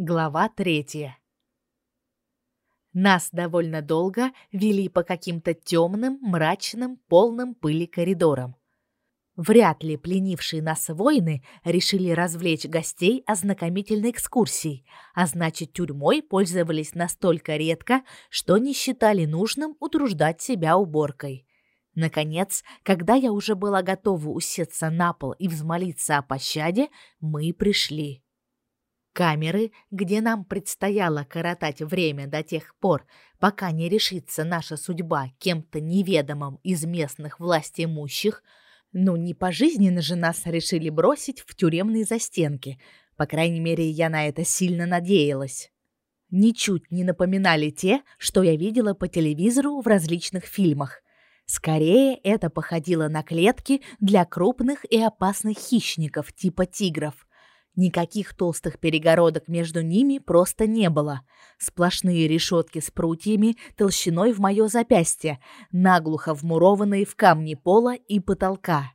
Глава третья. Нас довольно долго вели по каким-то темным, мрачным, полным пыли коридорам. Вряд ли пленившие нас воины решили развлечь гостей ознакомительной экскурсией, а значит, тюрьмой пользовались настолько редко, что не считали нужным утруждать себя уборкой. Наконец, когда я уже была готова усесться на пол и взмолиться о пощаде, мы пришли. Камеры, где нам предстояло коротать время до тех пор, пока не решится наша судьба кем-то неведомым из местных властимущих, ну не пожизненно же нас решили бросить в тюремные застенки. По крайней мере, я на это сильно надеялась. Ничуть не напоминали те, что я видела по телевизору в различных фильмах. Скорее, это походило на клетки для крупных и опасных хищников типа тигров. Никаких толстых перегородок между ними просто не было. Сплошные решетки с прутьями толщиной в мое запястье, наглухо вмурованные в камни пола и потолка.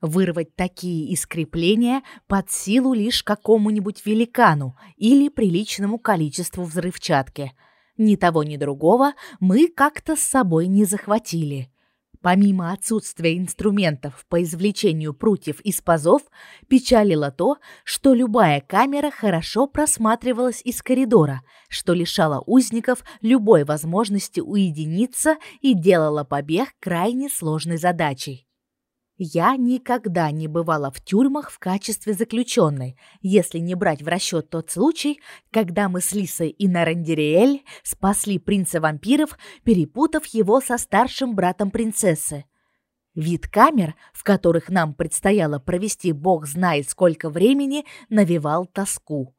Вырвать такие из крепления под силу лишь какому-нибудь великану или приличному количеству взрывчатки. Ни того, ни другого мы как-то с собой не захватили. Помимо отсутствия инструментов по извлечению прутьев из пазов, печалило то, что любая камера хорошо просматривалась из коридора, что лишало узников любой возможности уединиться и делало побег крайне сложной задачей. Я никогда не бывала в тюрьмах в качестве заключенной, если не брать в расчет тот случай, когда мы с Лисой и Нарандериэль спасли принца вампиров, перепутав его со старшим братом принцессы. Вид камер, в которых нам предстояло провести бог знает сколько времени, навевал тоску.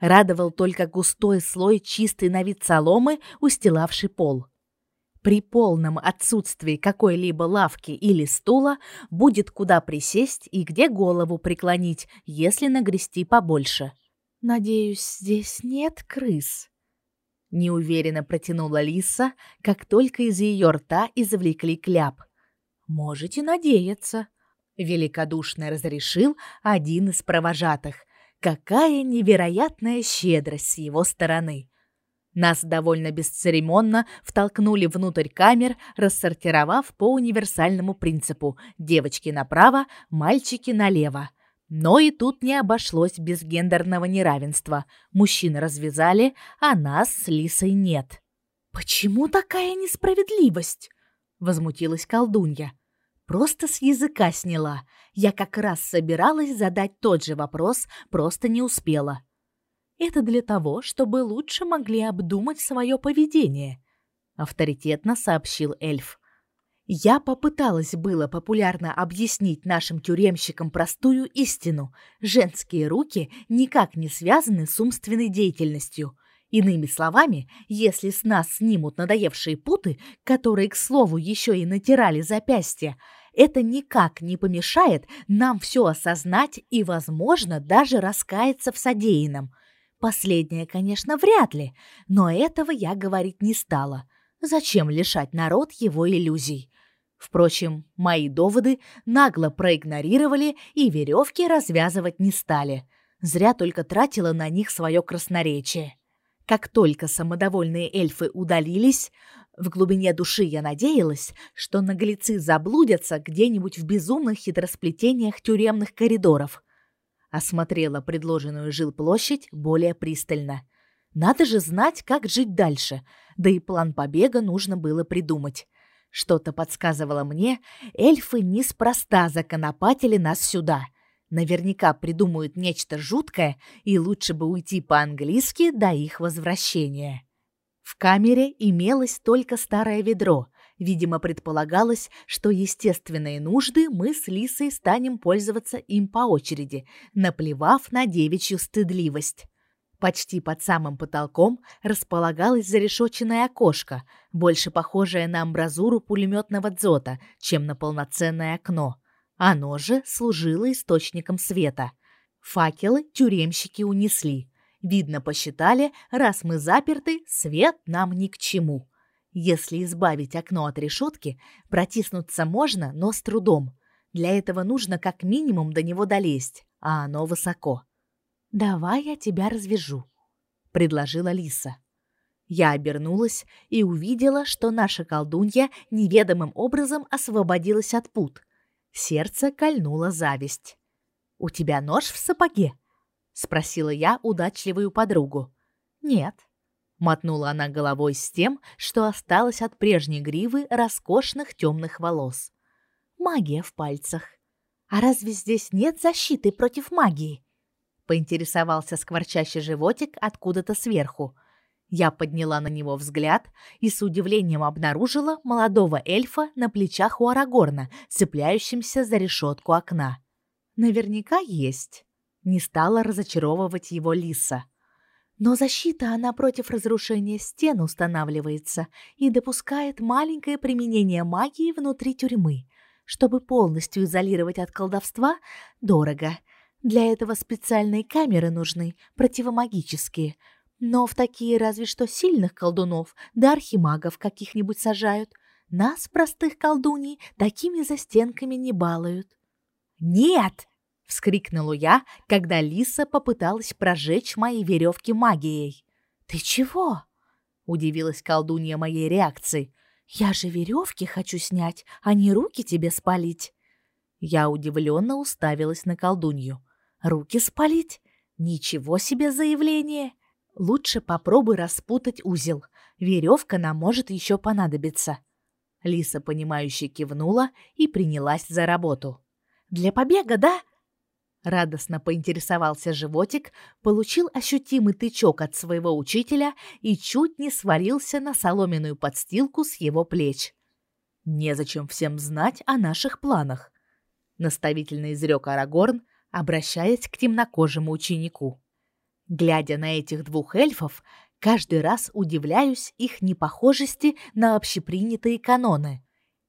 Радовал только густой слой чистой на вид соломы, устилавший пол. При полном отсутствии какой-либо лавки или стула будет куда присесть и где голову преклонить, если нагрести побольше. Надеюсь, здесь нет крыс. Неуверенно протянула Лиса, как только из ее рта извлекли кляп. Можете надеяться, великодушно разрешил один из провожатых. Какая невероятная щедрость с его стороны. Нас довольно бесцеремонно втолкнули внутрь камер, рассортировав по универсальному принципу: девочки направо, мальчики налево. Но и тут не обошлось без гендерного неравенства. Мужчин развязали, а нас с Лисой нет. Почему такая несправедливость? возмутилась колдунья. Просто с языка сняла. Я как раз собиралась задать тот же вопрос, просто не успела. Это для того, чтобы лучше могли обдумать свое поведение, авторитетно сообщил эльф. Я попыталась было популярно объяснить нашим тюремщикам простую истину: женские руки никак не связаны с умственной деятельностью. Иными словами, если с нас снимут надоевшие путы, которые, к слову, еще и натирали запястья, это никак не помешает нам все осознать и, возможно, даже раскаяться в содеянном. Последнее, конечно, вряд ли, но этого я говорить не стала. Зачем лишать народ его иллюзий? Впрочем, мои доводы нагло проигнорировали и веревки развязывать не стали. Зря только тратила на них свое красноречие. Как только самодовольные эльфы удалились, в глубине души я надеялась, что наглецы заблудятся где-нибудь в безумных хитросплетениях тюремных коридоров – осмотрела предложенную жилплощадь более пристально. Надо же знать, как жить дальше, да и план побега нужно было придумать. Что-то подсказывало мне, эльфы неспроста законопатили нас сюда. Наверняка придумают нечто жуткое, и лучше бы уйти по-английски до их возвращения. В камере имелось только старое ведро, Видимо, предполагалось, что естественные нужды мы с Лисой станем пользоваться им по очереди, наплевав на девичью стыдливость. Почти под самым потолком располагалось зарешоченное окошко, больше похожее на амбразуру пулеметного дзота, чем на полноценное окно. Оно же служило источником света. Факелы тюремщики унесли. Видно, посчитали, раз мы заперты, свет нам ни к чему. Если избавить окно от решетки, протиснуться можно, но с трудом. Для этого нужно как минимум до него долезть, а оно высоко. Давай я тебя развяжу, предложила Лиса. Я обернулась и увидела, что наша колдунья неведомым образом освободилась от пут. Сердце кольнула зависть. «У тебя нож в сапоге?» — спросила я удачливую подругу. «Нет», — мотнула она головой с тем, что осталось от прежней гривы роскошных темных волос. «Магия в пальцах. А разве здесь нет защиты против магии?» Поинтересовался скворчащий животик откуда-то сверху. Я подняла на него взгляд и с удивлением обнаружила молодого эльфа на плечах у Арагорна, цепляющимся за решетку окна. Наверняка есть. Не стала разочаровывать его Лиса. Но защита она против разрушения стен устанавливается и допускает маленькое применение магии внутри тюрьмы. Чтобы полностью изолировать от колдовства, дорого. Для этого специальные камеры нужны, противомагические – но в такие разве что сильных колдунов да архимагов каких-нибудь сажают. Нас, простых колдуней, такими застенками не балуют. «Нет!» — вскрикнула я, когда Лиса попыталась прожечь мои веревки магией. «Ты чего?» — удивилась колдунья моей реакции. «Я же веревки хочу снять, а не руки тебе спалить». Я удивленно уставилась на колдунью. «Руки спалить? Ничего себе заявление!» Лучше попробуй распутать узел. Веревка нам может еще понадобиться. Лиса понимающе кивнула и принялась за работу. Для побега, да? Радостно поинтересовался животик, получил ощутимый тычок от своего учителя и чуть не свалился на соломенную подстилку с его плеч. Незачем всем знать о наших планах, наставительно изрек Арагорн, обращаясь к темнокожему ученику. Глядя на этих двух эльфов, каждый раз удивляюсь их непохожести на общепринятые каноны.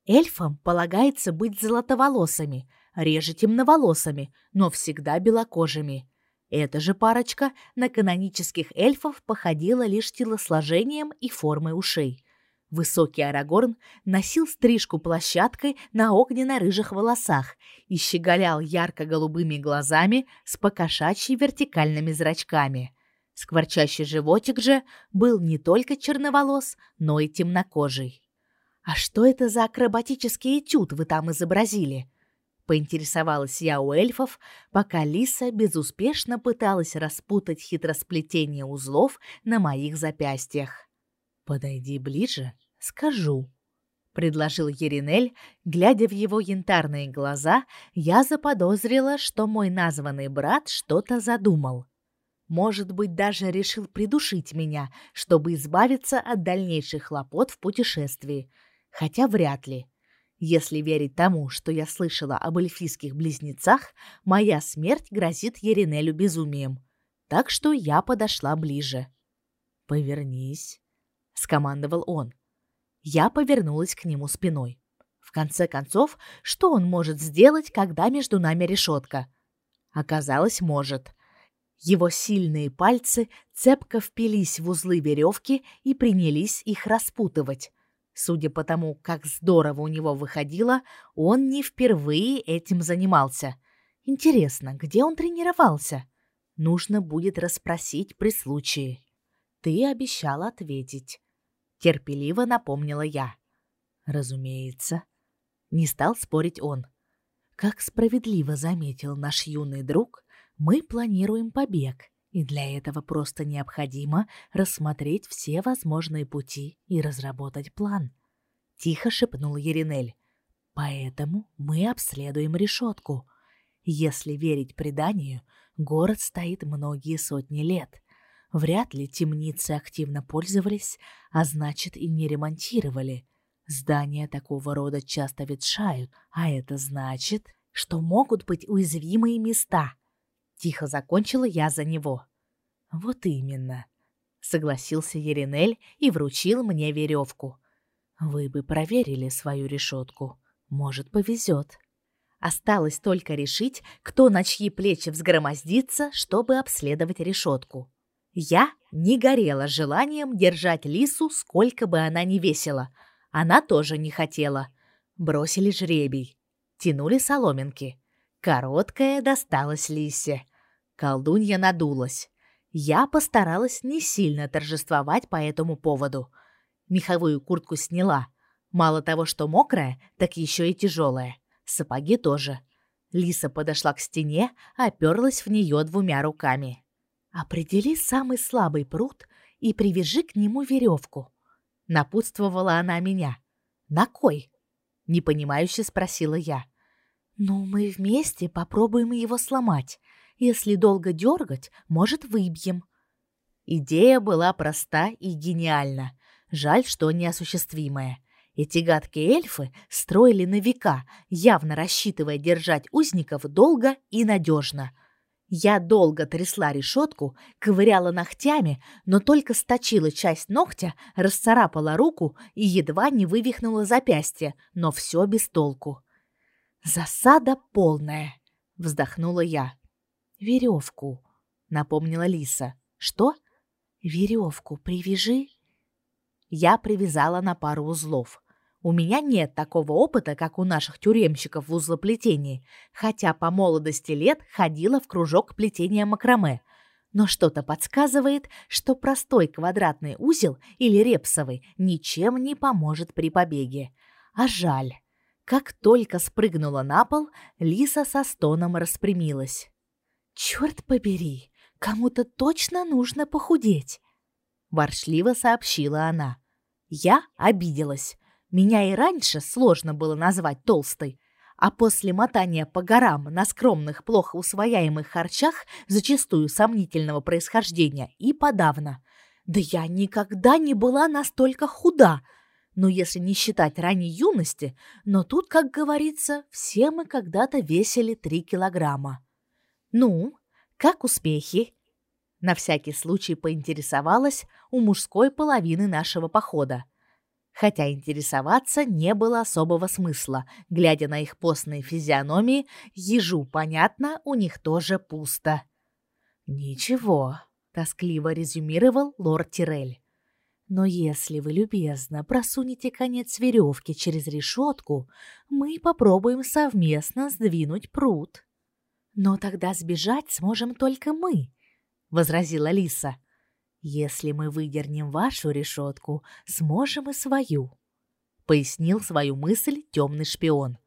Эльфам полагается быть золотоволосыми, реже темноволосыми, но всегда белокожими. Эта же парочка на канонических эльфов походила лишь телосложением и формой ушей. Высокий Арагорн носил стрижку площадкой на огненно-рыжих волосах и щеголял ярко-голубыми глазами с покошачьи вертикальными зрачками. Скворчащий животик же был не только черноволос, но и темнокожий. «А что это за акробатический этюд вы там изобразили?» Поинтересовалась я у эльфов, пока Лиса безуспешно пыталась распутать хитросплетение узлов на моих запястьях. «Подойди ближе скажу», — предложил Еринель, глядя в его янтарные глаза, я заподозрила, что мой названный брат что-то задумал. Может быть, даже решил придушить меня, чтобы избавиться от дальнейших хлопот в путешествии, хотя вряд ли. Если верить тому, что я слышала об эльфийских близнецах, моя смерть грозит Еринелю безумием. Так что я подошла ближе. «Повернись», — скомандовал он. Я повернулась к нему спиной. В конце концов, что он может сделать, когда между нами решетка? Оказалось, может. Его сильные пальцы цепко впились в узлы веревки и принялись их распутывать. Судя по тому, как здорово у него выходило, он не впервые этим занимался. Интересно, где он тренировался? Нужно будет расспросить при случае. Ты обещал ответить терпеливо напомнила я. Разумеется, не стал спорить он. Как справедливо заметил наш юный друг, мы планируем побег, и для этого просто необходимо рассмотреть все возможные пути и разработать план. Тихо шепнул Еринель. Поэтому мы обследуем решетку. Если верить преданию, город стоит многие сотни лет. Вряд ли темницы активно пользовались, а значит и не ремонтировали. Здания такого рода часто ветшают, а это значит, что могут быть уязвимые места. Тихо закончила я за него. Вот именно, согласился Еринель и вручил мне веревку. Вы бы проверили свою решетку. Может, повезет. Осталось только решить, кто на чьи плечи взгромоздится, чтобы обследовать решетку. Я не горела желанием держать лису, сколько бы она ни весила. Она тоже не хотела. Бросили жребий. Тянули соломинки. Короткая досталась лисе. Колдунья надулась. Я постаралась не сильно торжествовать по этому поводу. Меховую куртку сняла. Мало того, что мокрая, так еще и тяжелая. Сапоги тоже. Лиса подошла к стене, оперлась в нее двумя руками. «Определи самый слабый пруд и привяжи к нему веревку», — напутствовала она меня. «На кой?» — непонимающе спросила я. «Ну, мы вместе попробуем его сломать. Если долго дергать, может, выбьем». Идея была проста и гениальна. Жаль, что неосуществимая. Эти гадкие эльфы строили на века, явно рассчитывая держать узников долго и надежно. Я долго трясла решетку, ковыряла ногтями, но только сточила часть ногтя, расцарапала руку и едва не вывихнула запястье, но все без толку. «Засада полная», — вздохнула я. «Веревку», — напомнила Лиса. «Что?» «Веревку привяжи». Я привязала на пару узлов. У меня нет такого опыта, как у наших тюремщиков в узлоплетении, хотя по молодости лет ходила в кружок плетения макраме. Но что-то подсказывает, что простой квадратный узел или репсовый ничем не поможет при побеге. А жаль. Как только спрыгнула на пол, Лиса со стоном распрямилась. «Черт побери, кому-то точно нужно похудеть!» Воршливо сообщила она. Я обиделась. Меня и раньше сложно было назвать толстой, а после мотания по горам на скромных, плохо усвояемых харчах, зачастую сомнительного происхождения, и подавно. Да я никогда не была настолько худа, ну, если не считать ранней юности, но тут, как говорится, все мы когда-то весили три килограмма. Ну, как успехи? На всякий случай поинтересовалась у мужской половины нашего похода хотя интересоваться не было особого смысла. Глядя на их постные физиономии, ежу понятно, у них тоже пусто. «Ничего», — тоскливо резюмировал лорд Тирель. «Но если вы любезно просунете конец веревки через решетку, мы попробуем совместно сдвинуть пруд». «Но тогда сбежать сможем только мы», — возразила Лиса. Если мы выдернем вашу решетку, сможем и свою, пояснил свою мысль темный шпион.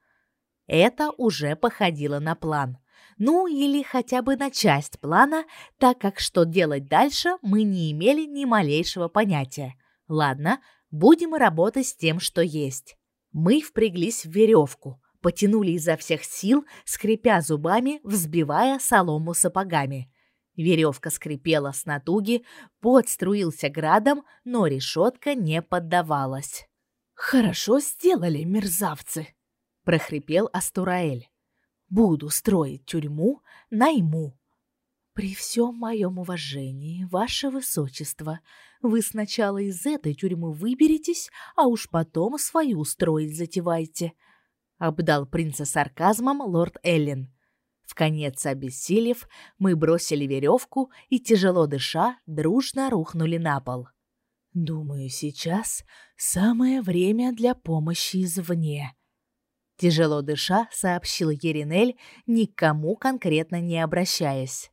Это уже походило на план. Ну, или хотя бы на часть плана, так как что делать дальше мы не имели ни малейшего понятия. Ладно, будем работать с тем, что есть. Мы впряглись в веревку, потянули изо всех сил, скрипя зубами, взбивая солому сапогами. Веревка скрипела с натуги, пот струился градом, но решетка не поддавалась. «Хорошо сделали, мерзавцы!» — прохрипел Астураэль. «Буду строить тюрьму, найму». «При всем моем уважении, ваше высочество, вы сначала из этой тюрьмы выберетесь, а уж потом свою строить затевайте», — обдал принца сарказмом лорд Эллен. В конец обессилев, мы бросили веревку и, тяжело дыша, дружно рухнули на пол. «Думаю, сейчас самое время для помощи извне», Тяжело дыша, сообщил Еринель, никому конкретно не обращаясь.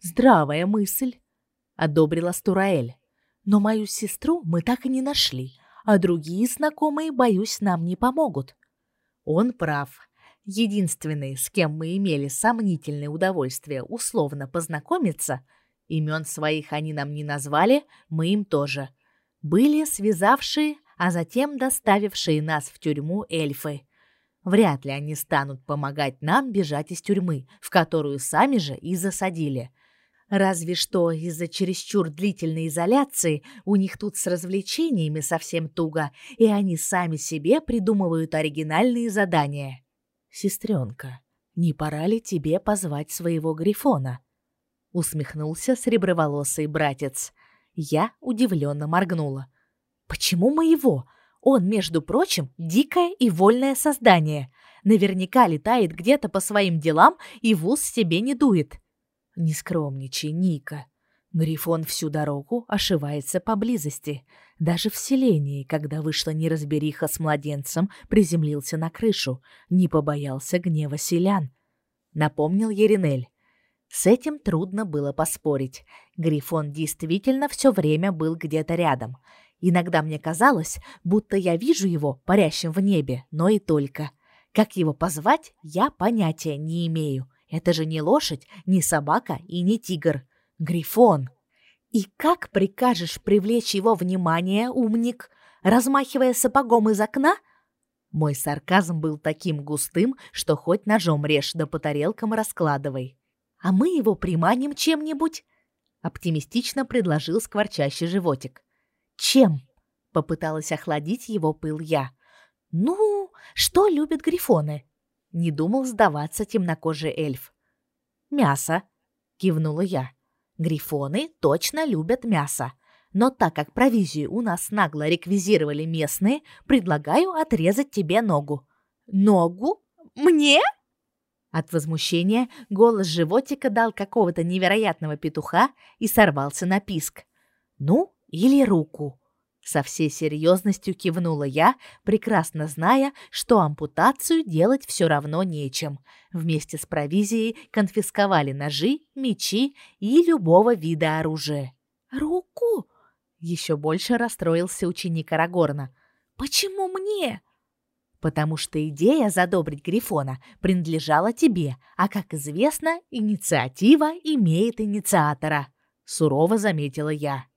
«Здравая мысль», — одобрила Стураэль. «Но мою сестру мы так и не нашли, а другие знакомые, боюсь, нам не помогут». Он прав. Единственные, с кем мы имели сомнительное удовольствие условно познакомиться, имен своих они нам не назвали, мы им тоже, были связавшие, а затем доставившие нас в тюрьму эльфы. Вряд ли они станут помогать нам бежать из тюрьмы, в которую сами же и засадили. Разве что из-за чересчур длительной изоляции у них тут с развлечениями совсем туго, и они сами себе придумывают оригинальные задания. Сестренка, не пора ли тебе позвать своего грифона? Усмехнулся среброволосый братец. Я удивленно моргнула. Почему моего? Он, между прочим, дикое и вольное создание. Наверняка летает где-то по своим делам и в ус себе не дует. Не скромничай, Ника. Грифон всю дорогу ошивается поблизости. Даже в селении, когда вышла неразбериха с младенцем, приземлился на крышу, не побоялся гнева селян. Напомнил Еринель. С этим трудно было поспорить. Грифон действительно все время был где-то рядом. Иногда мне казалось, будто я вижу его парящим в небе, но и только. Как его позвать, я понятия не имею. Это же не лошадь, не собака и не тигр. Грифон. И как прикажешь привлечь его внимание, умник, размахивая сапогом из окна? Мой сарказм был таким густым, что хоть ножом режь да по тарелкам раскладывай. А мы его приманим чем-нибудь, оптимистично предложил скворчащий животик. Чем? попыталась охладить его пыл я. Ну, что любят грифоны? Не думал сдаваться темнокожий эльф. Мясо, кивнула я. Грифоны точно любят мясо. Но так как провизию у нас нагло реквизировали местные, предлагаю отрезать тебе ногу. Ногу? Мне? От возмущения голос животика дал какого-то невероятного петуха и сорвался на писк. Ну, или руку. Со всей серьезностью кивнула я, прекрасно зная, что ампутацию делать все равно нечем. Вместе с провизией конфисковали ножи, мечи и любого вида оружия. «Руку?» — еще больше расстроился ученик Арагорна. «Почему мне?» «Потому что идея задобрить Грифона принадлежала тебе, а, как известно, инициатива имеет инициатора», — сурово заметила я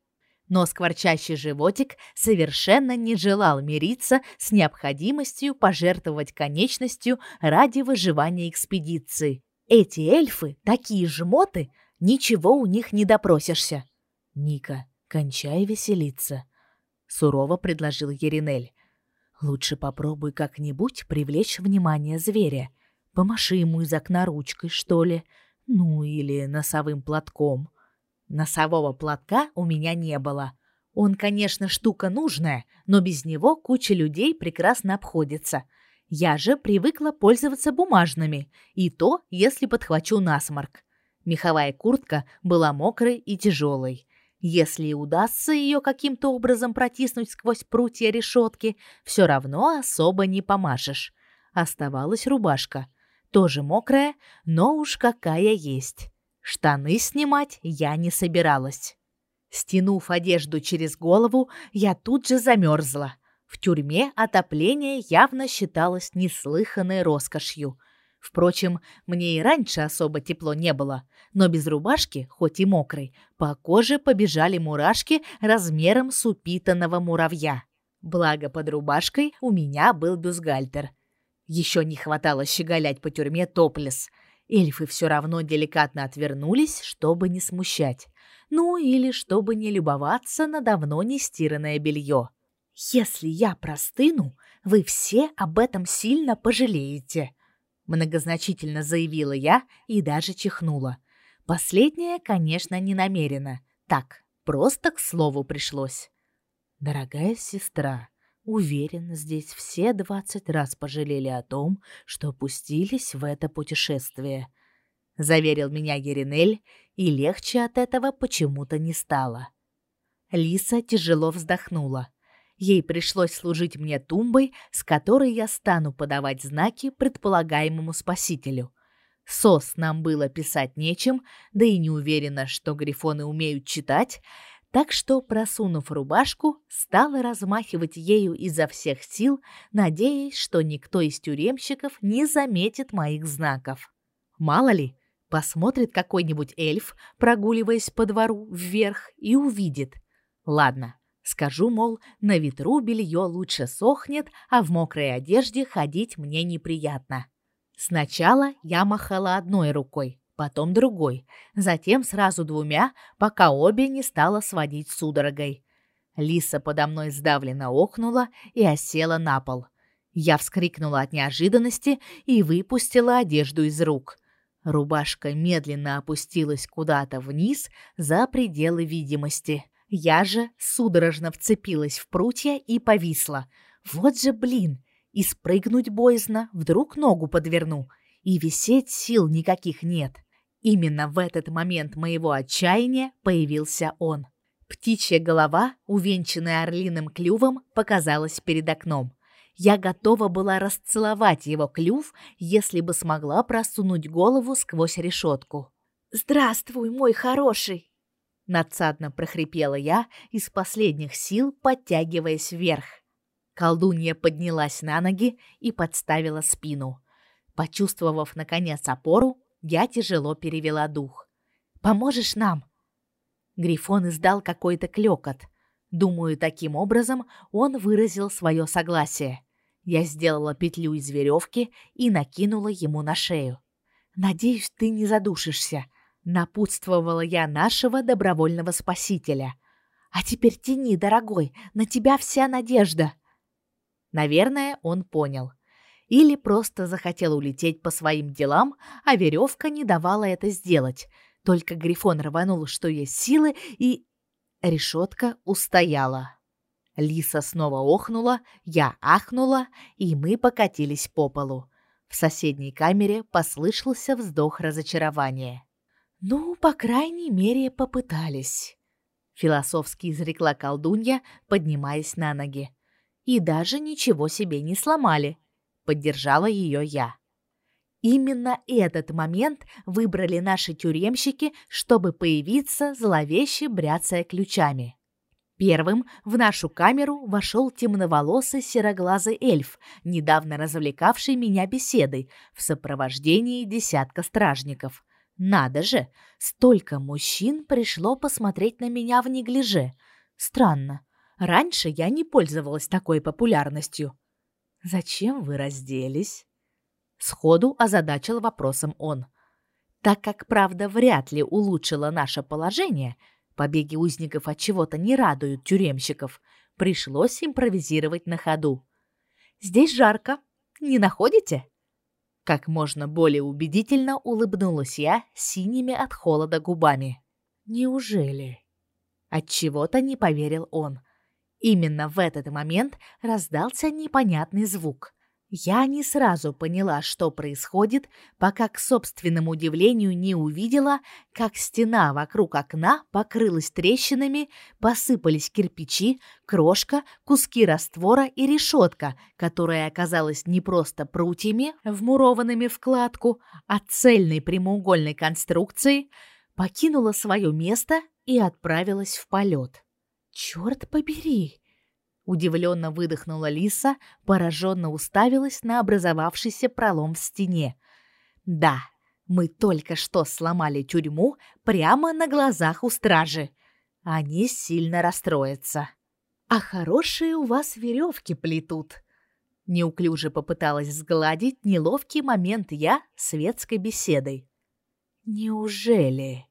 но скворчащий животик совершенно не желал мириться с необходимостью пожертвовать конечностью ради выживания экспедиции. Эти эльфы такие жмоты, ничего у них не допросишься. Ника, кончай веселиться, сурово предложил Еринель. Лучше попробуй как-нибудь привлечь внимание зверя. Помаши ему из окна ручкой, что ли, ну или носовым платком. Носового платка у меня не было. Он, конечно, штука нужная, но без него куча людей прекрасно обходится. Я же привыкла пользоваться бумажными, и то, если подхвачу насморк. Меховая куртка была мокрой и тяжелой. Если удастся ее каким-то образом протиснуть сквозь прутья решетки, все равно особо не помашешь. Оставалась рубашка, тоже мокрая, но уж какая есть. Штаны снимать я не собиралась. Стянув одежду через голову, я тут же замерзла. В тюрьме отопление явно считалось неслыханной роскошью. Впрочем, мне и раньше особо тепло не было, но без рубашки, хоть и мокрой, по коже побежали мурашки размером с упитанного муравья. Благо под рубашкой у меня был бюстгальтер. Еще не хватало щеголять по тюрьме топлес – Эльфы все равно деликатно отвернулись, чтобы не смущать. Ну или чтобы не любоваться на давно не стиранное белье. «Если я простыну, вы все об этом сильно пожалеете», многозначительно заявила я и даже чихнула. Последнее, конечно, не намеренно. Так, просто к слову пришлось. Дорогая сестра, Уверен, здесь все двадцать раз пожалели о том, что опустились в это путешествие. Заверил меня Еринель, и легче от этого почему-то не стало. Лиса тяжело вздохнула. Ей пришлось служить мне тумбой, с которой я стану подавать знаки предполагаемому спасителю. Сос нам было писать нечем, да и не уверена, что грифоны умеют читать, так что, просунув рубашку, стала размахивать ею изо всех сил, надеясь, что никто из тюремщиков не заметит моих знаков. Мало ли, посмотрит какой-нибудь эльф, прогуливаясь по двору вверх, и увидит. Ладно, скажу, мол, на ветру белье лучше сохнет, а в мокрой одежде ходить мне неприятно. Сначала я махала одной рукой, потом другой, затем сразу двумя, пока обе не стало сводить судорогой. Лиса подо мной сдавленно охнула и осела на пол. Я вскрикнула от неожиданности и выпустила одежду из рук. Рубашка медленно опустилась куда-то вниз за пределы видимости. Я же судорожно вцепилась в прутья и повисла. Вот же, блин, и спрыгнуть боязно, вдруг ногу подверну, и висеть сил никаких нет. Именно в этот момент моего отчаяния появился он. Птичья голова, увенчанная орлиным клювом, показалась перед окном. Я готова была расцеловать его клюв, если бы смогла просунуть голову сквозь решетку. «Здравствуй, мой хороший!» Надсадно прохрипела я, из последних сил подтягиваясь вверх. Колдунья поднялась на ноги и подставила спину. Почувствовав, наконец, опору, я тяжело перевела дух. «Поможешь нам?» Грифон издал какой-то клёкот. Думаю, таким образом он выразил свое согласие. Я сделала петлю из веревки и накинула ему на шею. «Надеюсь, ты не задушишься», — напутствовала я нашего добровольного спасителя. «А теперь тяни, дорогой, на тебя вся надежда». Наверное, он понял. Или просто захотел улететь по своим делам, а веревка не давала это сделать. Только Грифон рванул, что есть силы, и... Решетка устояла. Лиса снова охнула, я ахнула, и мы покатились по полу. В соседней камере послышался вздох разочарования. «Ну, по крайней мере, попытались», — философски изрекла колдунья, поднимаясь на ноги. «И даже ничего себе не сломали», — поддержала ее я. Именно этот момент выбрали наши тюремщики, чтобы появиться зловеще бряцая ключами. Первым в нашу камеру вошел темноволосый сероглазый эльф, недавно развлекавший меня беседой в сопровождении десятка стражников. Надо же, столько мужчин пришло посмотреть на меня в неглиже. Странно. Раньше я не пользовалась такой популярностью. Зачем вы разделись? Сходу озадачил вопросом он. Так как правда вряд ли улучшила наше положение, побеги узников от чего-то не радуют тюремщиков, пришлось импровизировать на ходу. Здесь жарко, не находите? Как можно более убедительно улыбнулась я синими от холода губами. Неужели? От чего-то не поверил он. Именно в этот момент раздался непонятный звук. Я не сразу поняла, что происходит, пока к собственному удивлению не увидела, как стена вокруг окна покрылась трещинами, посыпались кирпичи, крошка, куски раствора и решетка, которая оказалась не просто прутьями, вмурованными в кладку, а цельной прямоугольной конструкцией, покинула свое место и отправилась в полет. «Черт побери!» Удивленно выдохнула Лиса, пораженно уставилась на образовавшийся пролом в стене. Да, мы только что сломали тюрьму прямо на глазах у стражи. Они сильно расстроятся. А хорошие у вас веревки плетут. Неуклюже попыталась сгладить неловкий момент я светской беседой. Неужели?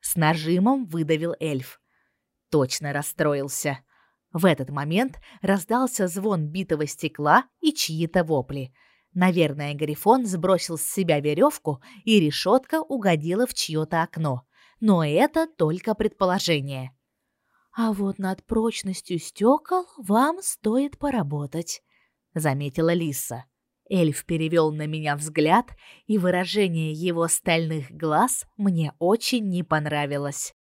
С нажимом выдавил эльф. Точно расстроился. В этот момент раздался звон битого стекла и чьи-то вопли. Наверное, Грифон сбросил с себя веревку, и решетка угодила в чье-то окно. Но это только предположение. «А вот над прочностью стекол вам стоит поработать», — заметила Лиса. Эльф перевел на меня взгляд, и выражение его стальных глаз мне очень не понравилось.